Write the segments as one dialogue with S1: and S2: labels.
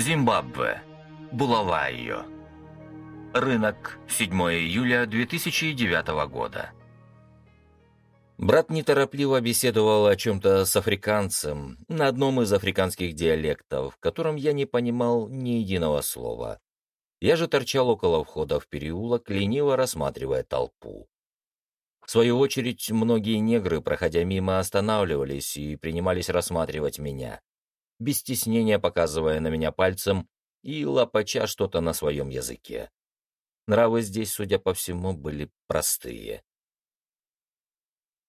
S1: Зимбабве. Булавайо. Рынок. 7 июля 2009 года.
S2: Брат неторопливо беседовал о чем-то с африканцем на одном из африканских диалектов, в котором я не понимал ни единого слова. Я же торчал около входа в переулок, лениво рассматривая толпу. В свою очередь, многие негры, проходя мимо, останавливались и принимались рассматривать меня, без стеснения показывая на меня пальцем и лопача что-то на своем языке. Нравы здесь, судя по всему, были простые.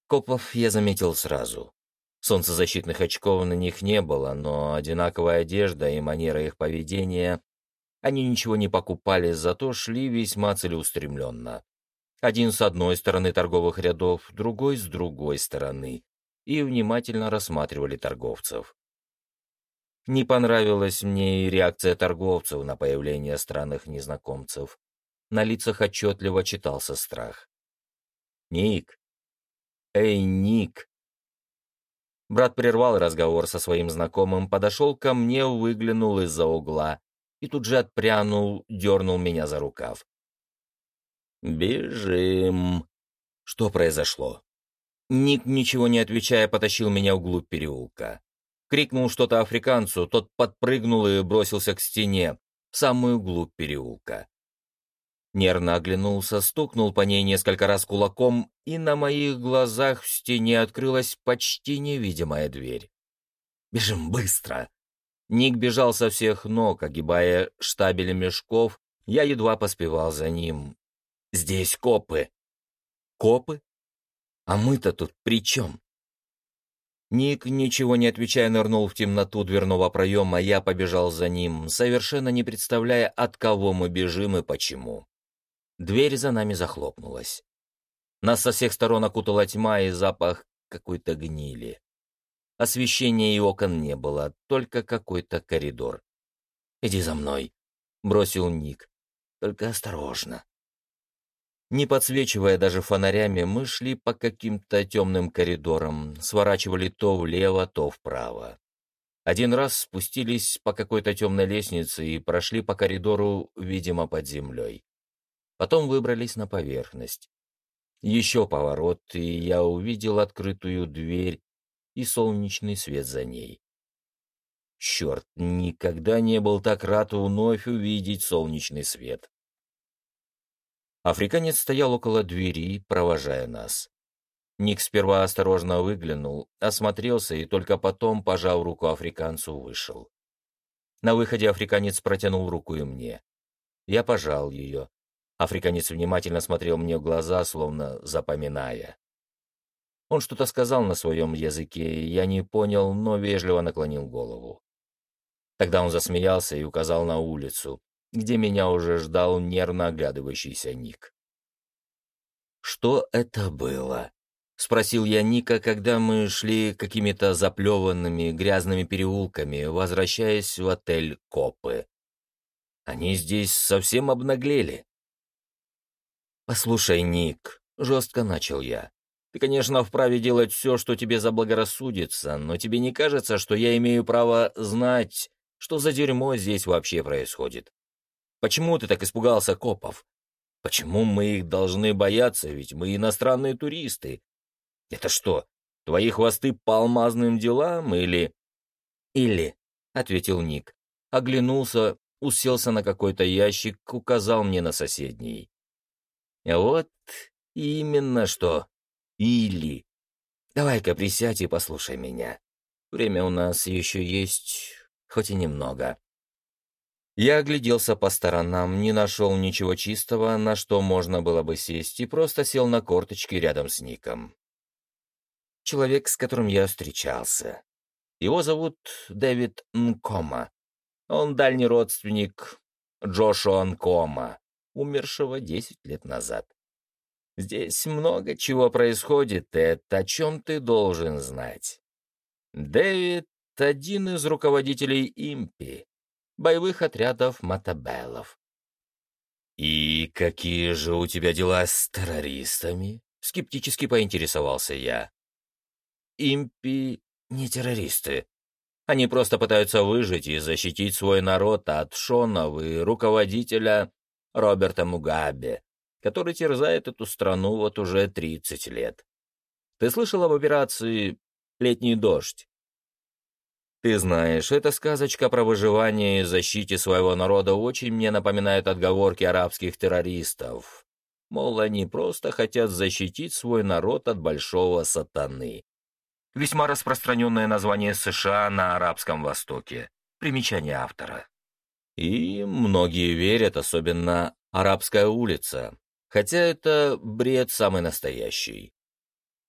S2: Копов я заметил сразу. Солнцезащитных очков на них не было, но одинаковая одежда и манера их поведения... Они ничего не покупали, зато шли весьма целеустремленно. Один с одной стороны торговых рядов, другой с другой стороны, и внимательно рассматривали торговцев. Не понравилась мне и реакция торговцев на появление странных незнакомцев. На лицах отчетливо читался страх. «Ник, «Эй, Ник!» Брат прервал разговор со своим знакомым, подошел ко мне, выглянул из-за угла и тут же отпрянул, дернул меня за рукав. «Бежим!» Что произошло? Ник, ничего не отвечая, потащил меня вглубь переулка. Крикнул что-то африканцу, тот подпрыгнул и бросился к стене, в самую глубь переулка. Нервно оглянулся, стукнул по ней несколько раз кулаком, и на моих глазах в стене открылась почти невидимая дверь. «Бежим быстро!» Ник бежал со всех ног, огибая штабели мешков, я едва поспевал за ним. «Здесь копы!» «Копы? А мы-то тут при чем?» Ник, ничего не отвечая, нырнул в темноту дверного проема, я побежал за ним, совершенно не представляя, от кого мы бежим и почему. Дверь за нами захлопнулась. Нас со всех сторон окутала тьма и запах какой-то гнили. Освещения и окон не было, только какой-то коридор. «Иди за мной», — бросил Ник. «Только осторожно». Не подсвечивая даже фонарями, мы шли по каким-то темным коридорам, сворачивали то влево, то вправо. Один раз спустились по какой-то темной лестнице и прошли по коридору, видимо, под землей. Потом выбрались на поверхность. Еще поворот, и я увидел открытую дверь и солнечный свет за ней. Черт, никогда не был так рад вновь увидеть солнечный свет. Африканец стоял около двери, провожая нас. Ник сперва осторожно выглянул, осмотрелся и только потом, пожал руку африканцу, вышел. На выходе африканец протянул руку и мне. Я пожал ее, Африканец внимательно смотрел мне в глаза, словно запоминая. Он что-то сказал на своем языке, я не понял, но вежливо наклонил голову. Тогда он засмеялся и указал на улицу, где меня уже ждал нервно оглядывающийся Ник. «Что это было?» — спросил я Ника, когда мы шли какими-то заплеванными грязными переулками, возвращаясь в отель Копы. «Они здесь совсем обнаглели». «Послушай, Ник», — жестко начал я, — «ты, конечно, вправе делать все, что тебе заблагорассудится, но тебе не кажется, что я имею право знать, что за дерьмо здесь вообще происходит? Почему ты так испугался копов? Почему мы их должны бояться, ведь мы иностранные туристы? Это что, твои хвосты по алмазным делам или...» «Или», — ответил Ник, оглянулся, уселся на какой-то ящик, указал мне на соседний. Вот именно что. Или. Давай-ка присядь и послушай меня. Время у нас еще есть, хоть и немного. Я огляделся по сторонам, не нашел ничего чистого, на что можно было бы сесть, и просто сел на корточки рядом с Ником. Человек, с которым я встречался. Его зовут Дэвид Нкома. Он дальний родственник Джошуа Нкома, умершего десять лет назад. Здесь много чего происходит, это о чем ты должен знать. Дэвид — один из руководителей импи, боевых отрядов Матабеллов. «И какие же у тебя дела с террористами?» Скептически поинтересовался я. Импи не террористы. Они просто пытаются выжить и защитить свой народ от Шонов и руководителя Роберта Мугабе, который терзает эту страну вот уже 30 лет. Ты слышал об операции «Летний дождь»? Ты знаешь, эта сказочка про выживание и защите своего народа очень мне напоминает отговорки арабских террористов. Мол, они просто хотят защитить свой народ от большого сатаны. Весьма распространенное название США на Арабском Востоке. Примечание автора. И многие верят, особенно «Арабская улица», хотя это бред самый настоящий.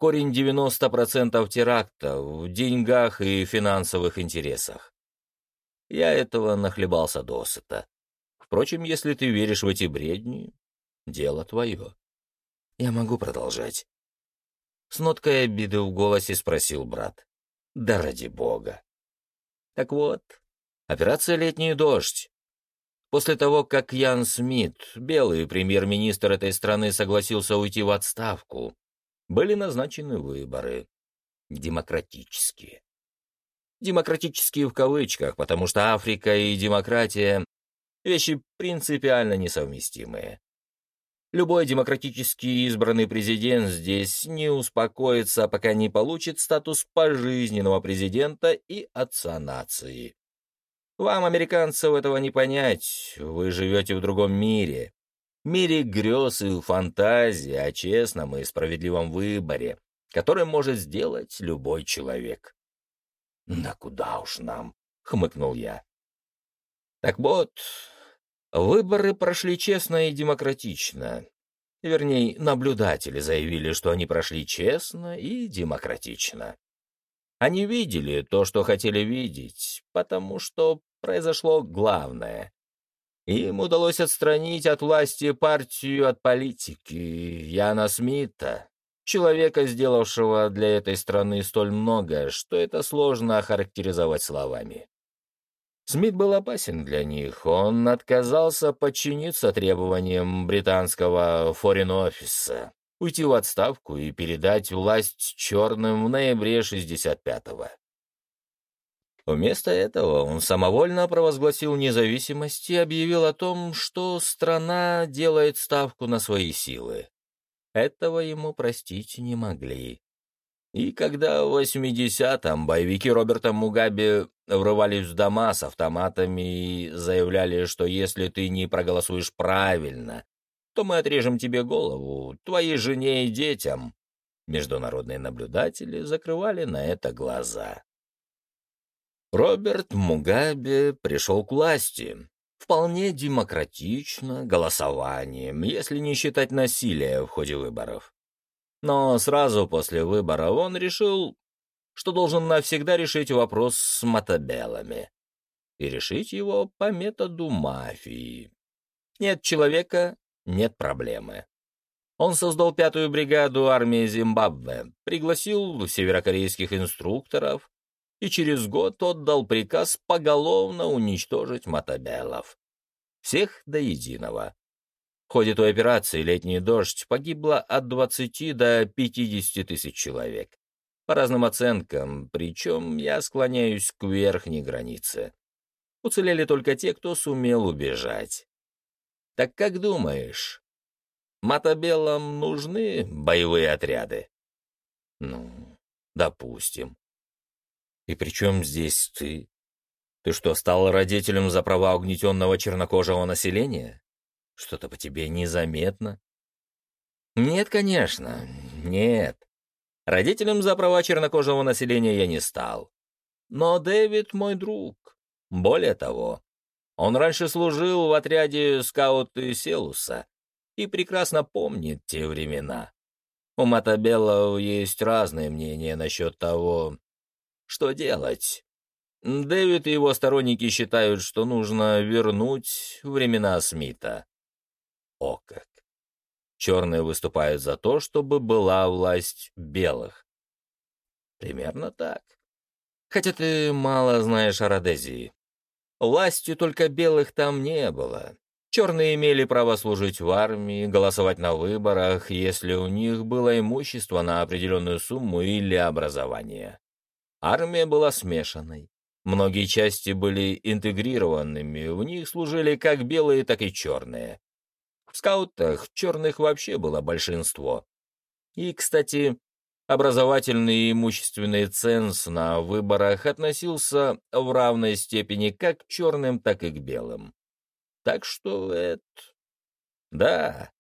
S2: Корень 90% терактов в деньгах и финансовых интересах. Я этого нахлебался досыта. Впрочем, если ты веришь в эти бредни, дело твое. Я могу продолжать. С ноткой обиды в голосе спросил брат. Да ради бога. Так вот, операция «Летний дождь». После того, как Ян Смит, белый премьер-министр этой страны, согласился уйти в отставку, были назначены выборы. Демократические. Демократические в кавычках, потому что Африка и демократия — вещи принципиально несовместимые. Любой демократически избранный президент здесь не успокоится, пока не получит статус пожизненного президента и отца нации. Вам, американцев, этого не понять, вы живете в другом мире, мире грез и фантазии о честном и справедливом выборе, который может сделать любой человек. «Да куда уж нам?» — хмыкнул я. «Так вот, выборы прошли честно и демократично. Вернее, наблюдатели заявили, что они прошли честно и демократично. Они видели то, что хотели видеть, потому что произошло главное. Им удалось отстранить от власти партию от политики Яна Смита, человека, сделавшего для этой страны столь многое, что это сложно охарактеризовать словами. Смит был опасен для них, он отказался подчиниться требованиям британского форин-офиса, уйти в отставку и передать власть черным в ноябре 65-го. Вместо этого он самовольно провозгласил независимость и объявил о том, что страна делает ставку на свои силы. Этого ему простить не могли. И когда в 80-м боевики Роберта Мугаби врывались в дома с автоматами и заявляли, что если ты не проголосуешь правильно, то мы отрежем тебе голову, твоей жене и детям, международные наблюдатели закрывали на это глаза. Роберт Мугабе пришел к власти. Вполне демократично, голосованием, если не считать насилия в ходе выборов. Но сразу после выбора он решил, что должен навсегда решить вопрос с мотобелами. И решить его по методу мафии. Нет человека — нет проблемы. Он создал пятую бригаду армии Зимбабве, пригласил северокорейских инструкторов, и через год отдал приказ поголовно уничтожить мотобелов. Всех до единого. В ходе той операции «Летний дождь» погибло от 20 до 50 тысяч человек. По разным оценкам, причем я склоняюсь к верхней границе. Уцелели только те, кто сумел убежать. Так как думаешь, мотобелам нужны боевые отряды? Ну, допустим. И при чем здесь ты? Ты что, стал родителем за права угнетенного чернокожего населения? Что-то по тебе незаметно. Нет, конечно, нет. Родителем за права чернокожего населения я не стал. Но Дэвид мой друг. Более того, он раньше служил в отряде скауты Селуса и прекрасно помнит те времена. У Матабелло есть разные мнения насчет того, что делать? Дэвид и его сторонники считают, что нужно вернуть времена Смита. О как! Черные выступают за то, чтобы была власть белых. Примерно так. Хотя ты мало знаешь о Родезии. Власти только белых там не было. Черные имели право служить в армии, голосовать на выборах, если у них было имущество на определенную сумму или образование. Армия была смешанной. Многие части были интегрированными, в них служили как белые, так и черные. В скаутах черных вообще было большинство. И, кстати, образовательный и имущественный ценз на выборах относился в равной степени как к черным, так и к белым. Так что это... Да,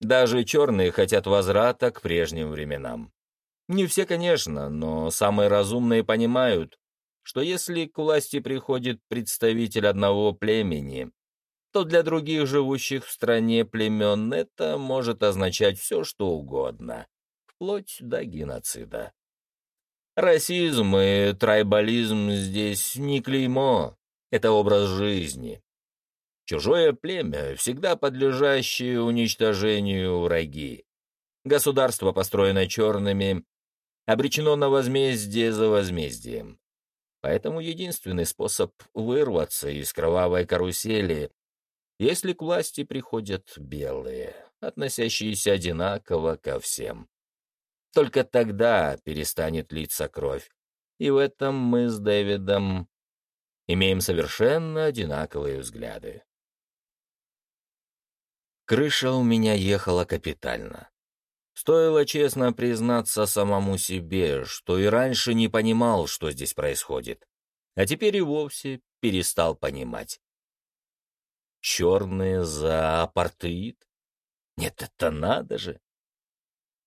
S2: даже черные хотят возврата к прежним временам. Не все, конечно, но самые разумные понимают, что если к власти приходит представитель одного племени, то для других живущих в стране племен это может означать все, что угодно, вплоть до геноцида. Расизм и трайбализм здесь не клеймо, это образ жизни. Чужое племя, всегда подлежащее уничтожению враги. Государство, построенное черными, обречено на возмездие за возмездием. Поэтому единственный способ вырваться из кровавой карусели, если к власти приходят белые, относящиеся одинаково ко всем. Только тогда перестанет литься кровь. И в этом мы с Дэвидом имеем совершенно одинаковые взгляды. Крыша у меня ехала капитально. Стоило честно признаться самому себе, что и раньше не понимал, что здесь происходит, а теперь и вовсе перестал понимать. Черные за апартеид? Нет, это надо же.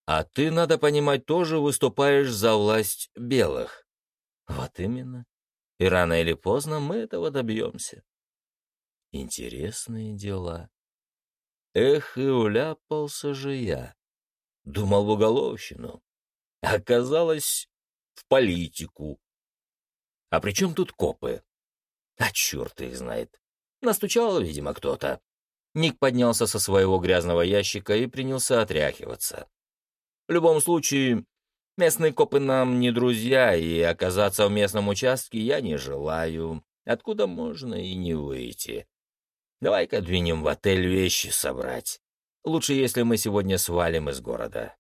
S2: А ты, надо понимать, тоже выступаешь за власть белых. Вот именно. И рано или поздно мы этого добьемся. Интересные дела. Эх, и уляпался же я. Думал в уголовщину. Оказалось, в политику. А при чем тут копы? А черт их знает. Настучал, видимо, кто-то. Ник поднялся со своего грязного ящика и принялся отряхиваться. В любом случае, местные копы нам не друзья, и оказаться в местном участке я не желаю, откуда можно и не выйти. Давай-ка двинем в отель вещи собрать. Лучше, если мы сегодня свалим из города.